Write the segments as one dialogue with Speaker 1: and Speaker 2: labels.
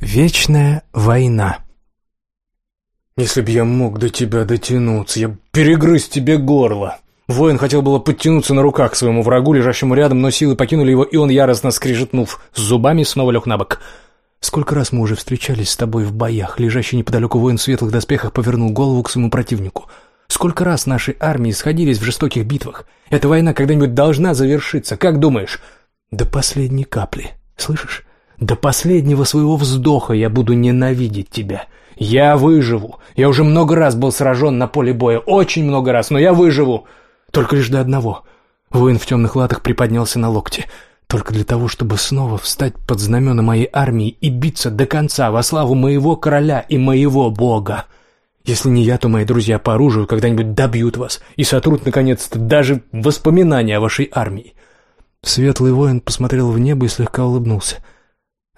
Speaker 1: Вечная война.
Speaker 2: «Если б я мог до тебя дотянуться, я перегрыз тебе горло!» Воин хотел было подтянуться на руках к своему врагу, лежащему рядом, но силы покинули его, и он, яростно скрижетнув зубами, снова лег на бок. «Сколько раз мы уже встречались с тобой в боях?» Лежащий неподалеку воин в светлых доспехах повернул голову к своему противнику. «Сколько раз наши армии сходились в жестоких битвах? Эта война когда-нибудь должна завершиться, как думаешь?» «До последней капли. Слышишь? До последнего своего вздоха я буду ненавидеть тебя. Я выживу. Я уже много раз был сражен на поле боя, очень много раз, но я выживу. Только лишь до одного. Воин в темных латах приподнялся на локте. Только для того, чтобы снова встать под знамена моей армии и биться до конца во славу моего короля и моего бога. Если не я, то мои друзья по оружию когда-нибудь добьют вас и сотрут, наконец-то, даже воспоминания о вашей армии. Светлый воин посмотрел в небо и слегка улыбнулся. —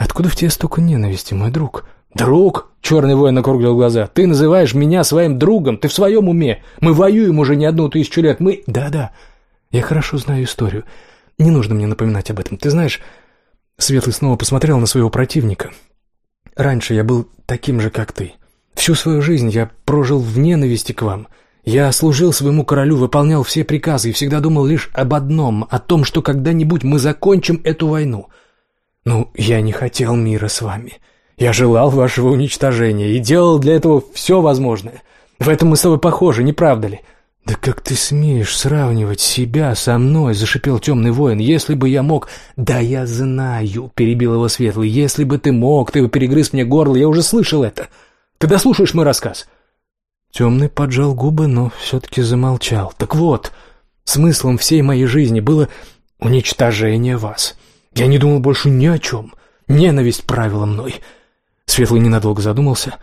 Speaker 2: «Откуда в тебе столько ненависти, мой друг?» «Друг?» — черный воин округлил глаза. «Ты называешь меня своим другом? Ты в своем уме? Мы воюем уже не одну тысячу лет, мы...» «Да-да, я хорошо знаю историю. Не нужно мне напоминать об этом. Ты знаешь...» Светлый снова посмотрел на своего противника. «Раньше я был таким же, как ты. Всю свою жизнь я прожил в ненависти к вам. Я служил своему королю, выполнял все приказы и всегда думал лишь об одном, о том, что когда-нибудь мы закончим эту войну». «Ну, я не хотел мира с вами. Я желал вашего уничтожения и делал для этого все возможное. В этом мы с тобой похожи, не правда ли?» «Да как ты смеешь сравнивать себя со мной?» — зашипел темный воин. «Если бы я мог...» «Да я знаю!» — перебил его светлый. «Если бы ты мог, ты бы перегрыз мне горло, я уже слышал это. Ты дослушаешь мой рассказ?» Темный поджал губы, но все-таки замолчал. «Так вот, смыслом всей моей жизни было уничтожение вас. Я не думал больше ни о чем. Ненависть правила мной. Светлый ненадолго задумался.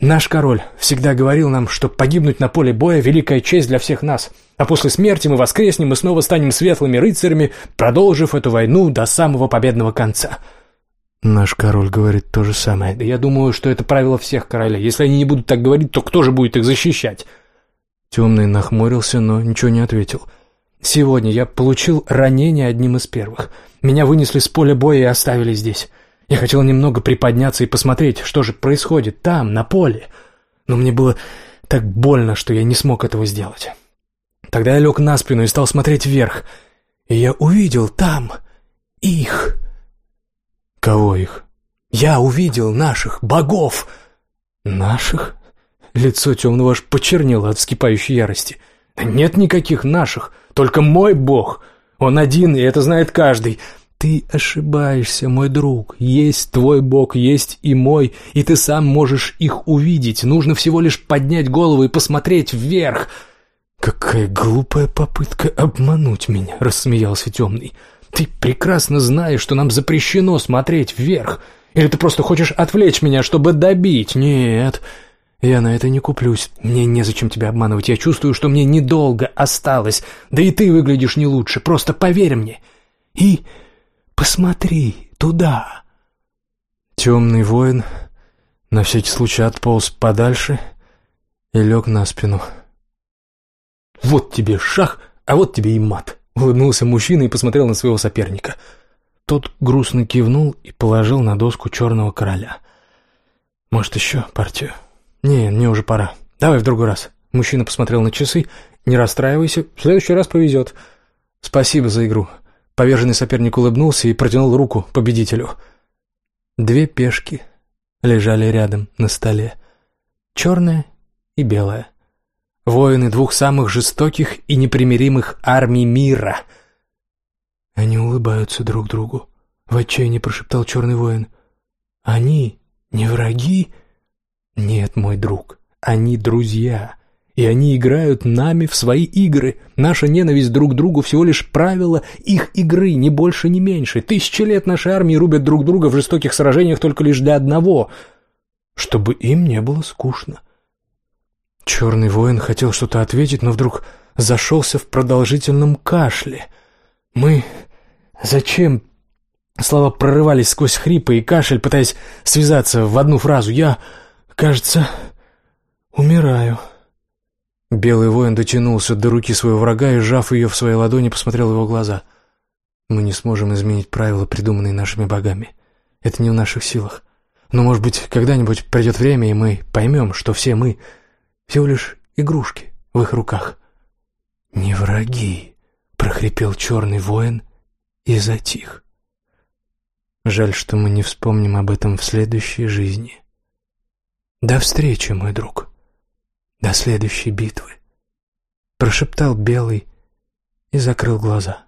Speaker 2: Наш король всегда говорил нам, что погибнуть на поле боя — великая честь для всех нас, а после смерти мы воскреснем и снова станем светлыми рыцарями, продолжив эту войну до самого победного конца. Наш король говорит то же самое. Я думаю, что это правило всех королей. Если они не будут так говорить, то кто же будет их защищать? Темный нахмурился, но ничего не ответил. Сегодня я получил ранение одним из первых — меня вынесли с поля боя и оставили здесь. Я хотел немного приподняться и посмотреть, что же происходит там, на поле. Но мне было так больно, что я не смог этого сделать. Тогда я лег на спину и стал смотреть вверх. И я увидел там их. Кого их? Я увидел наших богов. Наших? Лицо темного аж почернело от вскипающей ярости. Нет никаких наших, только мой бог — он один, и это знает каждый. Ты ошибаешься, мой друг. Есть твой Бог, есть и мой, и ты сам можешь их увидеть. Нужно всего лишь поднять голову и посмотреть вверх. Какая глупая попытка обмануть меня, рассмеялся темный. Ты прекрасно знаешь, что нам запрещено смотреть вверх. Или ты просто хочешь отвлечь меня, чтобы добить? Нет, «Я на это не куплюсь. Мне незачем тебя обманывать. Я чувствую, что мне недолго осталось. Да и ты выглядишь не лучше. Просто поверь мне. И посмотри туда». Темный воин на всякий случай отполз подальше и лег на спину. «Вот тебе шах, а вот тебе и мат», — улыбнулся мужчина и посмотрел на своего соперника. Тот грустно кивнул и положил на доску черного короля. «Может, еще партию?» «Не, мне уже пора. Давай в другой раз». Мужчина посмотрел на часы. «Не расстраивайся, в следующий раз повезет». «Спасибо за игру». Поверженный соперник улыбнулся и протянул руку победителю. Две пешки лежали рядом на столе. Черная и белая. Воины двух самых жестоких и непримиримых армий мира. Они улыбаются друг другу. В отчаянии прошептал черный воин. «Они не враги?» «Нет, мой друг, они друзья, и они играют нами в свои игры. Наша ненависть друг к другу всего лишь правило их игры, ни больше, ни меньше. Тысячи лет нашей армии рубят друг друга в жестоких сражениях только лишь для одного, чтобы им не было скучно». Черный воин хотел что-то ответить, но вдруг зашелся в продолжительном кашле. «Мы... зачем...» Слова прорывались сквозь хрипы и кашель, пытаясь связаться в одну фразу. «Я...» Кажется, умираю. Белый воин дотянулся до руки своего врага и, сжав ее в своей ладони, посмотрел в его глаза. Мы не сможем изменить правила, придуманные нашими богами. Это не в наших силах.
Speaker 1: Но, может быть, когда-нибудь придет время, и мы поймем, что все мы всего лишь игрушки в их руках. «Не враги», — прохрипел черный воин и затих. Жаль, что мы не вспомним об этом в следующей жизни. До встречи, мой друг. До следующей битвы. Прошептал Белый и закрыл глаза.